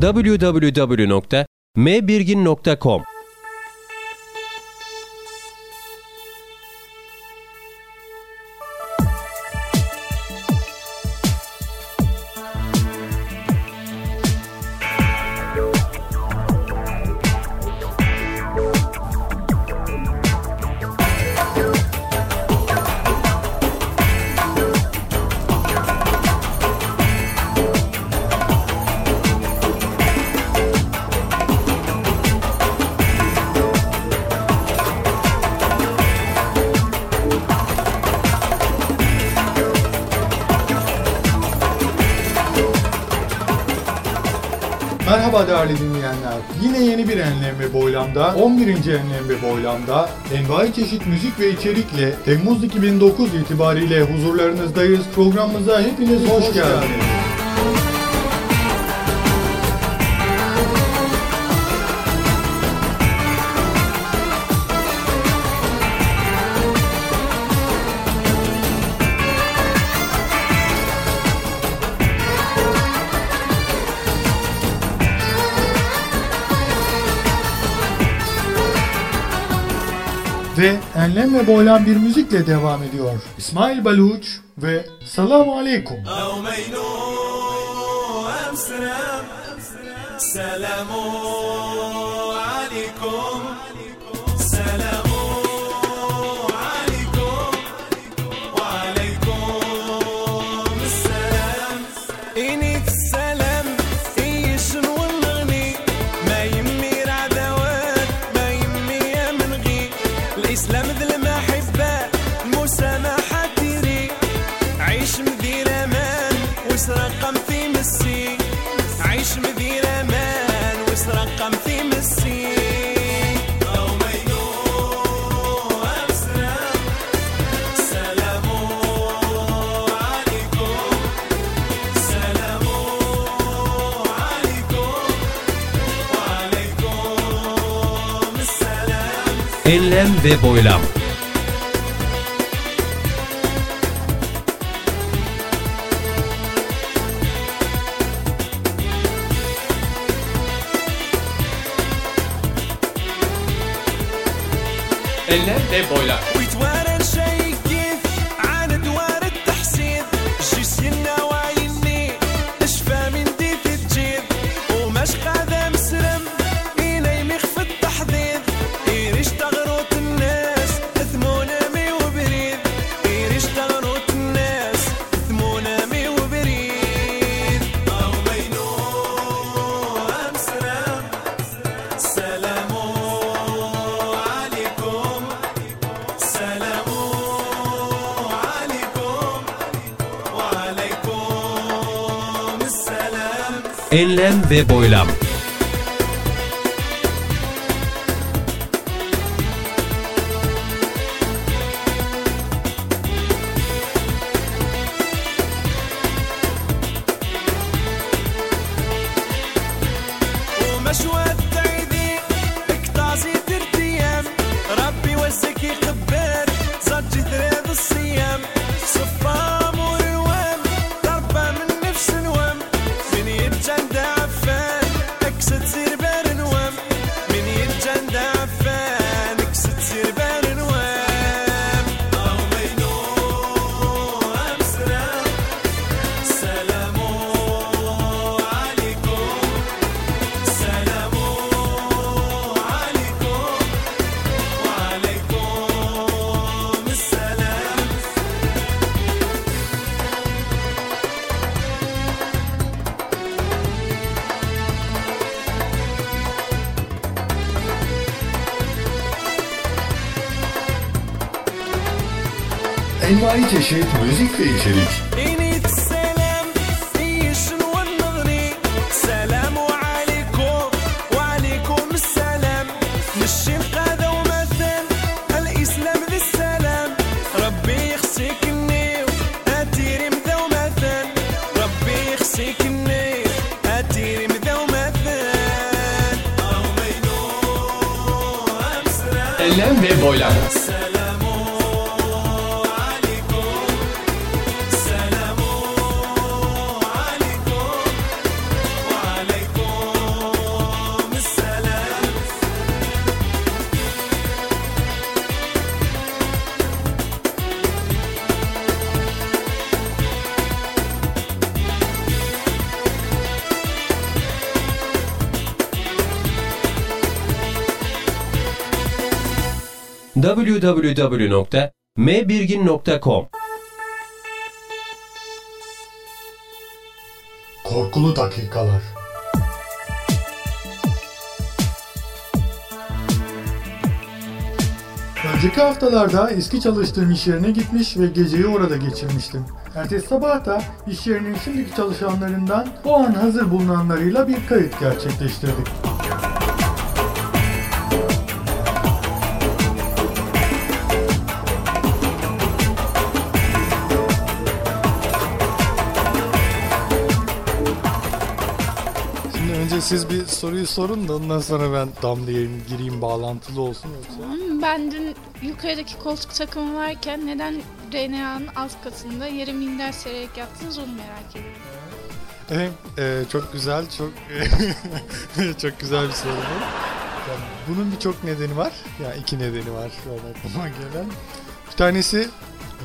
www.mbirgin.com Merhaba değerli dinleyenler. Yine yeni bir Enlem ve Boylam'da, 11. Enlem ve Boylam'da envai çeşit müzik ve içerikle Temmuz 2009 itibariyle huzurlarınızdayız. Programımıza hepiniz hoş, geldiniz. ve enlem ve boylan bir müzikle devam ediyor. İsmail Baluç ve Selamu Aleyküm. Selamu Aleyküm Enlem ve boylam. Enlem ve boylam. Enlem ve boylam. يخسيك النيو أتيري مذا ومثل Enlem ve boylam. www.mbirgin.com Korkulu dakikalar. Önceki haftalarda eski çalıştığım iş yerine gitmiş ve geceyi orada geçirmiştim. Ertesi sabah da iş yerinin şimdiki çalışanlarından o an hazır bulunanlarıyla bir kayıt gerçekleştirdik. Siz bir soruyu sorun da ondan sonra ben damlayayım, gireyim bağlantılı olsun yoksa. Ben dün yukarıdaki koltuk takımı varken neden RNA'nın alt katında yere minder sererek yattınız onu merak ediyorum. Evet, e, çok güzel, çok çok güzel bir soru bu. Yani bunun birçok nedeni var. Yani iki nedeni var şu an aklıma gelen. Bir tanesi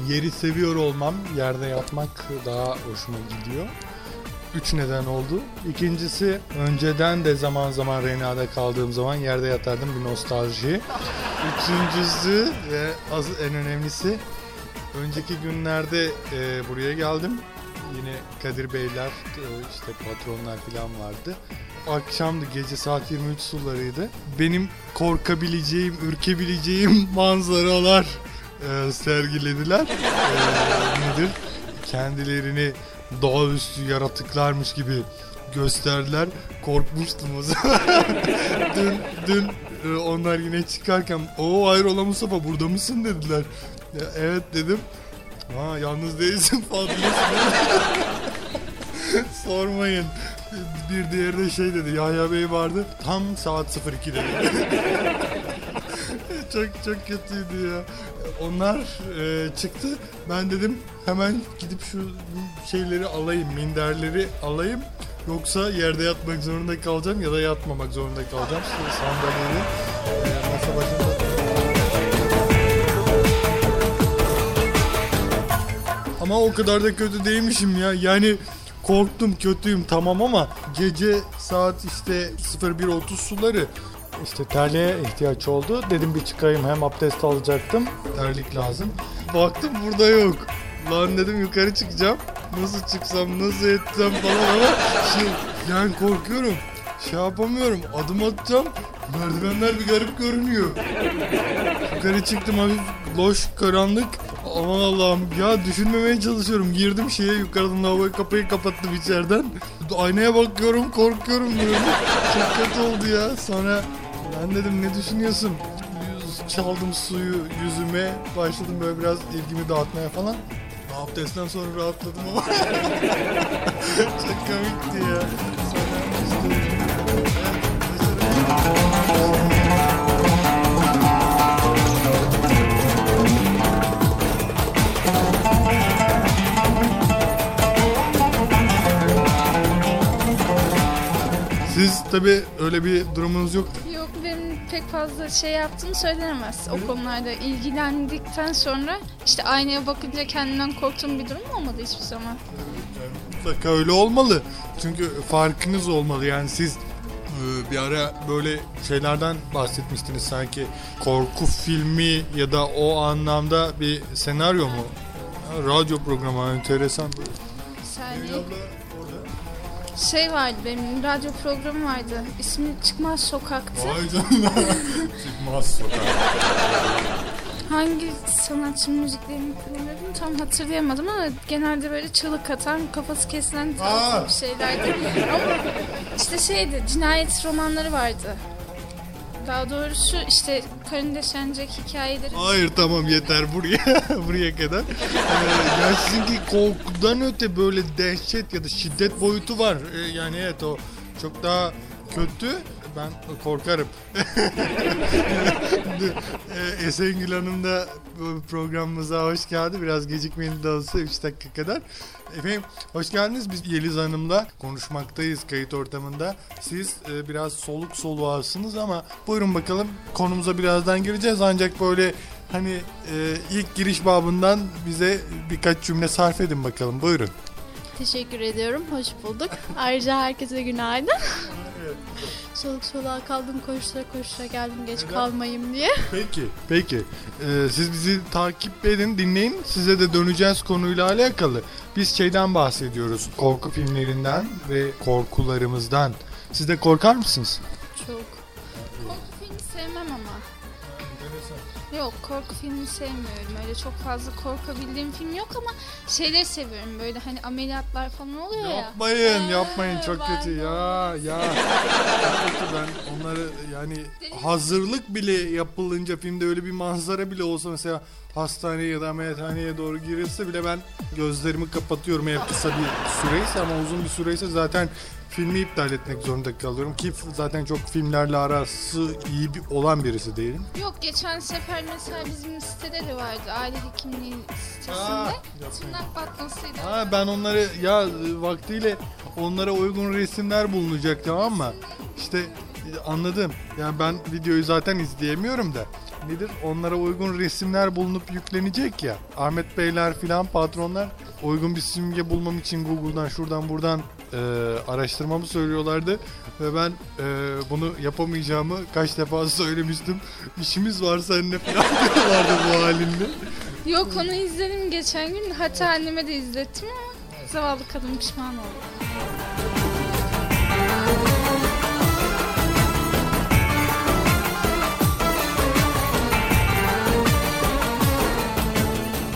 yeri seviyor olmam, yerde yatmak daha hoşuma gidiyor. Üç neden oldu. İkincisi önceden de zaman zaman Rena'da kaldığım zaman yerde yatardım bir nostalji. Üçüncüsü ve az en önemlisi önceki günlerde e, buraya geldim. Yine Kadir Beyler, e, işte patronlar falan vardı. Akşamdı gece saat 23 sularıydı. Benim korkabileceğim, ürkebileceğim manzaralar e, sergilediler. E, nedir? Kendilerini doğaüstü yaratıklarmış gibi gösterdiler. Korkmuştum o zaman. dün dün e, onlar yine çıkarken o hayrola Mustafa burada mısın dediler. Ya, evet dedim. Ha yalnız değilsin falan. Sormayın. Bir diğeri de şey dedi. Yahya Bey vardı. Tam saat 02 dedi. Çok çok kötüydü ya. Onlar e, çıktı. Ben dedim hemen gidip şu şeyleri alayım, minderleri alayım. Yoksa yerde yatmak zorunda kalacağım ya da yatmamak zorunda kalacağım. Sandalyeyi e, masa başında Ama o kadar da kötü değilmişim ya. Yani korktum kötüyüm tamam ama gece saat işte 01.30 suları işte terliğe ihtiyaç oldu. Dedim bir çıkayım hem abdest alacaktım. Terlik lazım. Baktım burada yok. Lan dedim yukarı çıkacağım. Nasıl çıksam nasıl etsem falan ama şey, yani korkuyorum. Şey yapamıyorum. Adım atacağım. Merdivenler bir garip görünüyor. Yukarı çıktım hafif loş karanlık. Aman Allah'ım ya düşünmemeye çalışıyorum. Girdim şeye yukarıdan lavaboya kapıyı kapattım içeriden. Aynaya bakıyorum korkuyorum böyle. Çok kötü oldu ya. Sonra ben dedim ne düşünüyorsun? Çaldım suyu yüzüme. Başladım böyle biraz ilgimi dağıtmaya falan. Abdestten sonra rahatladım ama. Çok komikti ya. Siz tabi öyle bir durumunuz yok. Yok benim pek fazla şey yaptığım söylenemez o konularda. ilgilendikten sonra işte aynaya bakınca kendimden korktuğum bir durum olmadı hiçbir zaman. Mutlaka öyle olmalı. Çünkü farkınız olmalı. Yani siz e, bir ara böyle şeylerden bahsetmiştiniz sanki korku filmi ya da o anlamda bir senaryo mu? Radyo programı enteresan. Saniye. Şey vardı benim radyo programı vardı. İsmi Çıkmaz Sokak'tı. Vay canına. Çıkmaz sokak. Hangi sanatçının müziklerini dinledim tam hatırlayamadım ama genelde böyle çığlık atan, kafası kesilen bir şeylerdi. ama işte şeydi, cinayet romanları vardı. Daha doğrusu işte Karın Deşenecek hikayeleri. Hayır tamam yeter buraya buraya kadar. Ee, yani sizinki korkudan öte böyle dehşet ya da şiddet boyutu var. Ee, yani evet o çok daha kötü. Ben korkarım. ee, Esengül Hanım da programımıza hoş geldi. Biraz gecikmeli de olsa 3 dakika kadar. Efendim hoş geldiniz. Biz Yeliz Hanım'la konuşmaktayız kayıt ortamında. Siz e, biraz soluk soluğasınız ama buyurun bakalım konumuza birazdan gireceğiz. Ancak böyle hani e, ilk giriş babından bize birkaç cümle sarf edin bakalım. Buyurun. Teşekkür ediyorum. Hoş bulduk. Ayrıca herkese günaydın. Soluk soluğa kaldım koştura koştura geldim geç kalmayayım diye. Peki. Peki. Ee, siz bizi takip edin, dinleyin. Size de döneceğiz konuyla alakalı. Biz şeyden bahsediyoruz. Korku filmlerinden ve korkularımızdan. Siz de korkar mısınız? Çok. Korku filmi sevmem ama. Yok korku filmi sevmiyorum. Öyle çok fazla korkabildiğim film yok ama şeyleri seviyorum. Böyle hani ameliyatlar falan oluyor ya. Yapmayın, yapmayın. Ee, Çok ben kötü. Ya, ya. Çok kötü. Ben onları yani hazırlık bile yapılınca filmde öyle bir manzara bile olsa mesela hastaneye ya da ameliyathaneye doğru girilse bile ben gözlerimi kapatıyorum eğer kısa bir süreyse ama uzun bir süreyse zaten filmi iptal etmek zorunda kalıyorum ki zaten çok filmlerle arası iyi bir olan birisi değilim. Yok geçen sefer mesela bizim sitede de vardı. Aile hekimliği sitesinde. Aa, Tırnak batmasıydı. Ha ben onları ya vaktiyle onlara uygun resimler bulunacak tamam mı? İşte anladım. Yani ben videoyu zaten izleyemiyorum da. Nedir? Onlara uygun resimler bulunup yüklenecek ya. Ahmet Beyler filan patronlar uygun bir simge bulmam için Google'dan şuradan buradan e, araştırmamı söylüyorlardı. Ve ben e, bunu yapamayacağımı kaç defa söylemiştim. İşimiz var seninle falan diyorlardı bu halinde. Yok onu izledim geçen gün. Hatta anneme de izlettim ama zavallı kadın pişman oldu.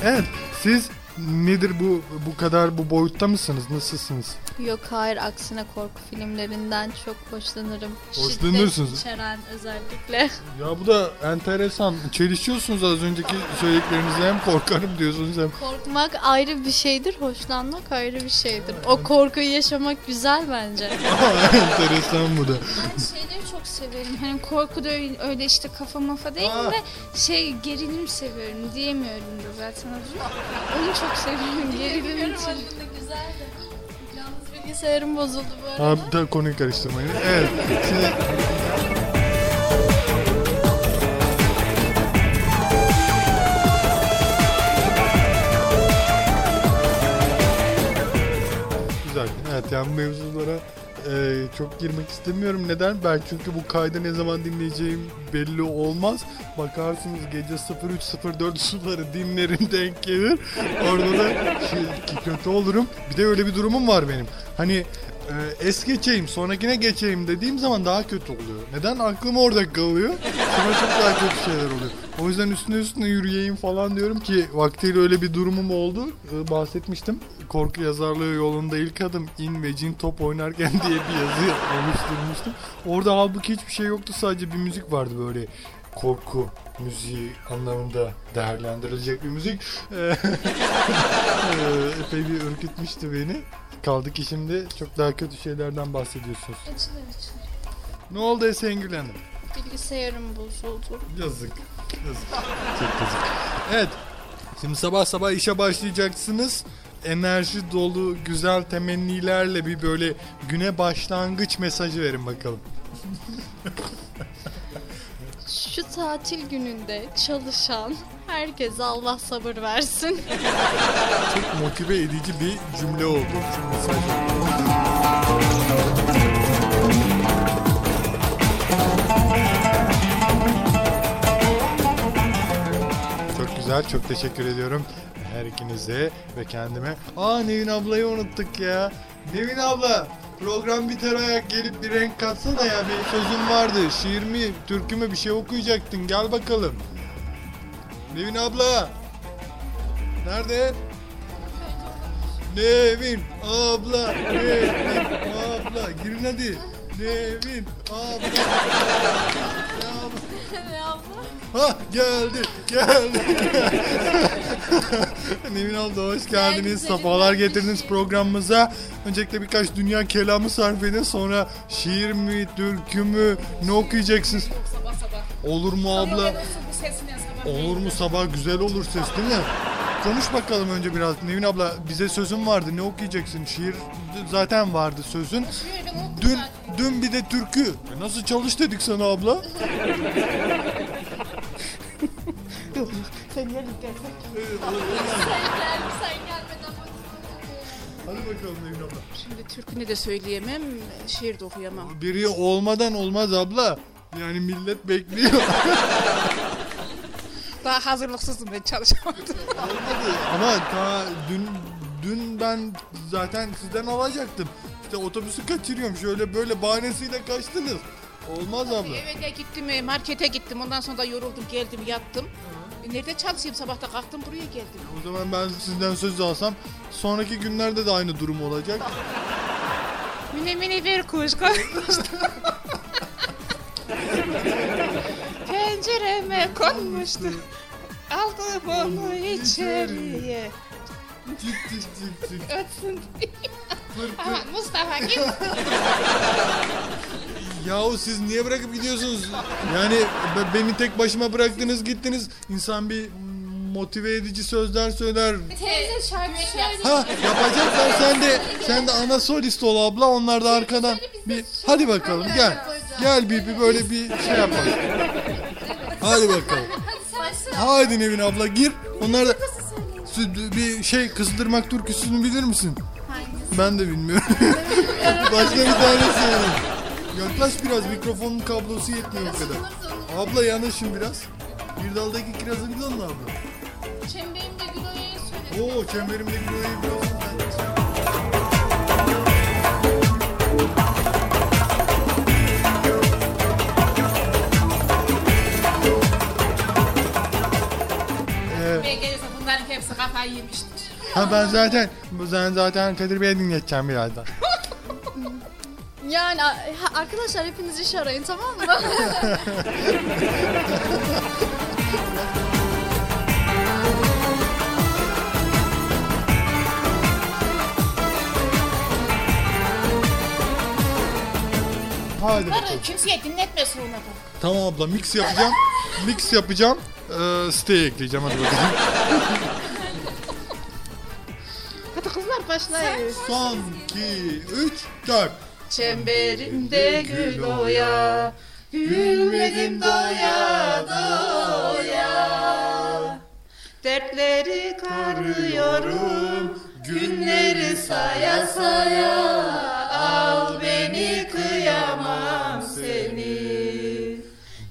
Evet siz nedir bu bu kadar bu boyutta mısınız? Nasılsınız? Yok hayır aksine korku filmlerinden çok hoşlanırım. Hoşlanırsınız. Şiddet içeren özellikle. Ya bu da enteresan. Çelişiyorsunuz az önceki söylediklerinizle hem korkarım diyorsunuz hem Korkmak ayrı bir şeydir, hoşlanmak ayrı bir şeydir. O korkuyu yaşamak güzel bence. enteresan bu da. Ben şeyleri çok severim. Hani korku da öyle, öyle işte kafa mafa değil Aa. de şey gerilim seviyorum diyemiyorum da zaten adını. Onu çok seviyorum. Gerilim için. Yalnız bilgisayarım bozuldu bu arada. Abi da konuyu karıştırmayın. Evet. Şimdi... çok girmek istemiyorum. Neden? Ben çünkü bu kaydı ne zaman dinleyeceğim belli olmaz. Bakarsınız gece 03.04 suları dinlerim denk gelir. Orada da şey, kötü olurum. Bir de öyle bir durumum var benim. Hani e, es geçeyim sonrakine geçeyim dediğim zaman daha kötü oluyor. Neden? Aklım orada kalıyor. Sonra çok daha kötü şeyler oluyor. O yüzden üstüne üstüne yürüyeyim falan diyorum ki vaktiyle öyle bir durumum oldu. E, bahsetmiştim. Korku yazarlığı yolunda ilk adım in ve cin top oynarken diye bir yazı oluşturmuştum. Orada halbuki hiçbir şey yoktu sadece bir müzik vardı böyle korku müziği anlamında değerlendirilecek bir müzik. Ee, Epey bir ürkütmüştü beni. Kaldı ki şimdi çok daha kötü şeylerden bahsediyorsunuz. Açılır açılır. Ne oldu Esengül Hanım? Bilgisayarım bozuldu. Yazık. Yazık. Çok yazık. Evet. Şimdi sabah sabah işe başlayacaksınız. Enerji dolu güzel temennilerle bir böyle güne başlangıç mesajı verin bakalım. Şu tatil gününde çalışan herkese Allah sabır versin. Çok motive edici bir cümle oldu. Şu mesaj. Güzel, çok teşekkür ediyorum her ikinize ve kendime. Aa Nevin ablayı unuttuk ya. Nevin abla, program biter ayak gelip bir renk katsana ya. Benim sözüm vardı. Şiir mi, türkü mü bir şey okuyacaktın. Gel bakalım. Nevin abla. Nerede? Nevin abla. Nevin abla. Girin hadi. Nevin abla. Ha geldi, geldi. Nevin abla hoş geldiniz. Safalar getirdiniz programımıza. Öncelikle birkaç dünya kelamı sarf edin. Sonra şiir mi, türkü mü, ne okuyacaksınız? Sabah sabah. Olur mu abla? Olur mu sabah güzel olur ses değil mi? Konuş bakalım önce biraz. Nevin abla bize sözün vardı. Ne okuyacaksın? Şiir zaten vardı sözün. Dün dün bir de türkü. E Nasıl çalış dedik sana abla? Sen gelmeden Hadi bakalım Nevin abla. Şimdi türkünü de söyleyemem, şiir de okuyamam. Biri olmadan olmaz abla. Yani millet bekliyor. Daha hazırlıksızım ben çalışamadım. Ama ta dün dün ben zaten sizden alacaktım. İşte otobüsü kaçırıyorum. Şöyle böyle bahanesiyle kaçtınız. Olmaz abla. Eve gittim, e, markete gittim. Ondan sonra da yoruldum, geldim, yattım. Nerede çalışayım? Sabahta kalktım, buraya geldim. O zaman ben sizden söz alsam sonraki günlerde de aynı durum olacak. Mini mini bir kuş. Pencereme konmuştu. Aldım onu içeriye. Cik cik cik cik. Ötsün diye. Pır pır. Ama Mustafa git. Yahu siz niye bırakıp gidiyorsunuz? Yani be- beni tek başıma bıraktınız gittiniz. İnsan bir motive edici sözler söyler. Teyze şarkı söyle. Ha yapacaklar sen de sen de ana solist ol abla onlar da arkadan bir hadi bakalım gel. Gel bir, bir böyle bir şey yapalım. Hadi bakalım. Hadi Nevin abla gir. Onlar da Sü- bir şey kızdırmak türküsünü bilir misin? Ben de bilmiyorum. Başka bir tane söyle. Yaklaş biraz mikrofonun kablosu yetmiyor o kadar. Abla yanaşın biraz. Bir daldaki kirazı biliyor musun abla? Çemberimde Güloya'yı söyle. Oo çemberimde oyu biliyorsun. Ve gelirse bunların hepsi kafayı yemiştir. ha ben zaten ben zaten Kadir Bey'e dinleteceğim birazdan. Yani a- arkadaşlar hepiniz iş arayın tamam mı? Hadi bakalım. Kimseye dinletme sonra bak. Tamam abla mix yapacağım. mix yapacağım. Ee, siteye ekleyeceğim hadi bakalım. Hadi kızlar başlayın. Son 2 3 4 Çemberimde gül oya, gülmedim doya doya. Dertleri karıyorum, günleri saya saya. Al beni kıyamam seni.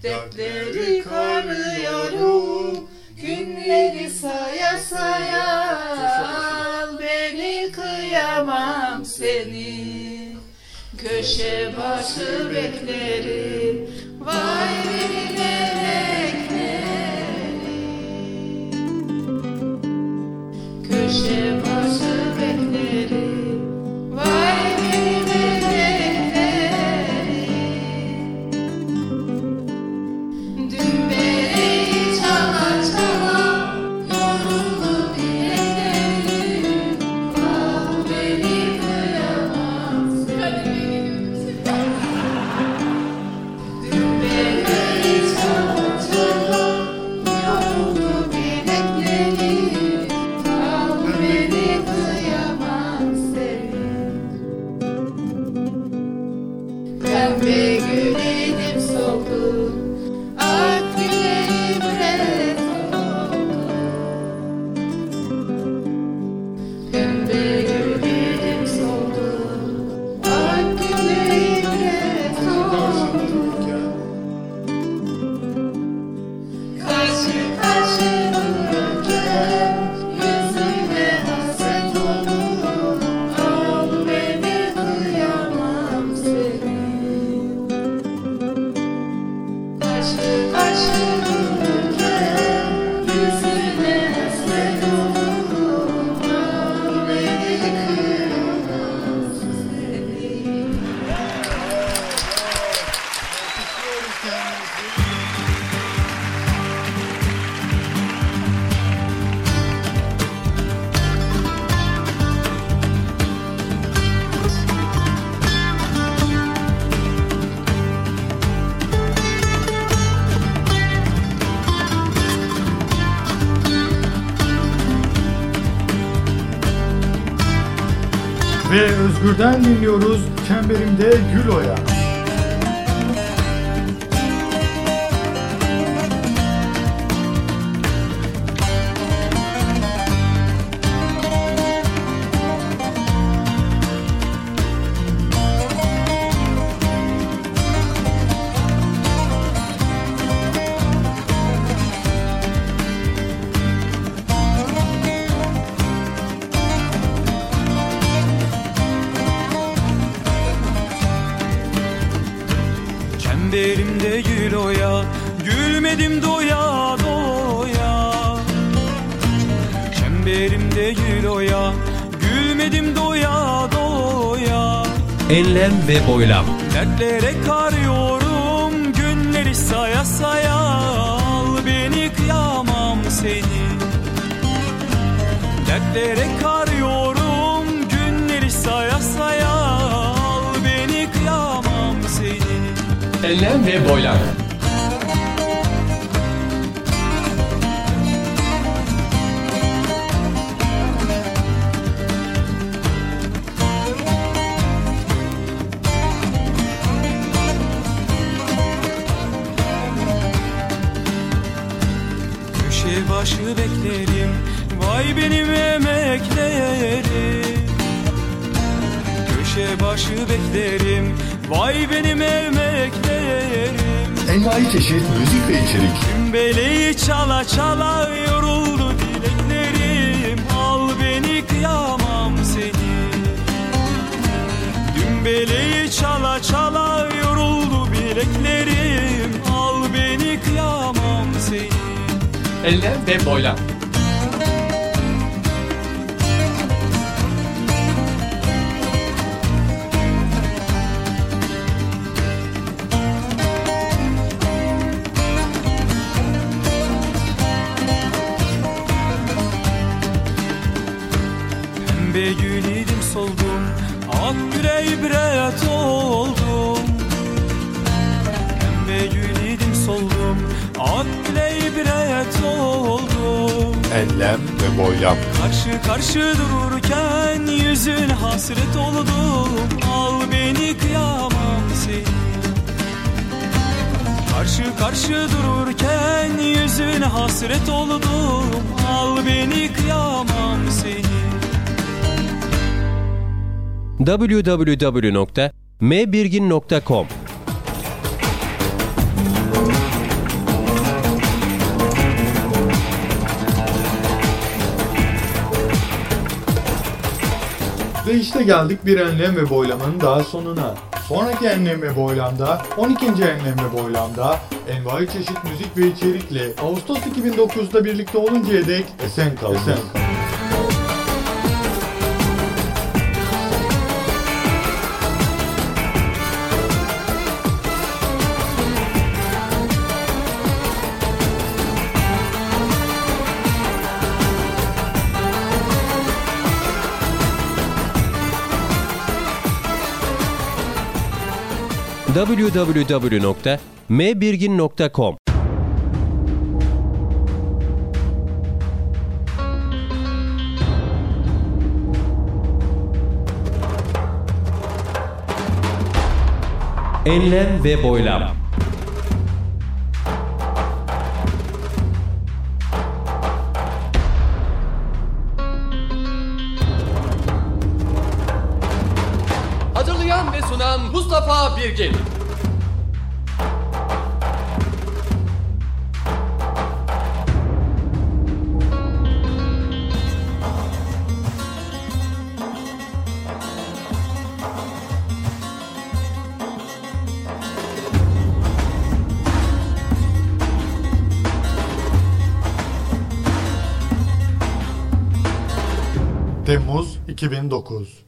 Dertleri karıyorum, günleri saya saya. Al beni kıyamam seni. Köşe başı beklerim. Vay beni meleklerim. Köşe başı Ve Özgür'den dinliyoruz Çemberimde Gül Oya. Çemberimde gül oya Gülmedim doya doya. Çemberimde gül oya Gülmedim doya doya. Enlem ve boylam. Dertlere karıyorum Günleri saya saya. Al beni kıyamam seni. Dertlere karıyorum Günleri saya saya Enlem ve boylam. Köşe başı beklerim Vay benim emeklerim Köşe başı beklerim Vay benim emeklerim Envai çeşit müzik ve içerik. Beleği çala çala yoruldu dileklerim. Al beni kıyamam seni. Dümbeleği çala çala yoruldu bileklerim Al beni kıyamam seni. Enlem ve boylam. Gül idim soldum. Ak güre ibret oldum. Pembe gül idim soldum. Ak güle ibret oldum. Enlem ve boylam. Karşı karşı dururken yüzün hasret oldum. Al beni kıyamam seni Karşı karşı dururken yüzün hasret oldum. Al beni kıyamam seni www.mbirgin.com Ve işte geldik bir enlem ve boylamanın daha sonuna. Sonraki enlem ve boylamda, 12. enlem ve boylamda envai çeşit müzik ve içerikle Ağustos 2009'da birlikte oluncaya dek esen kalın. Esen kalın. www.mbirgin.com Enlem ve boylam. Mustafa Birgin. Temmuz 2009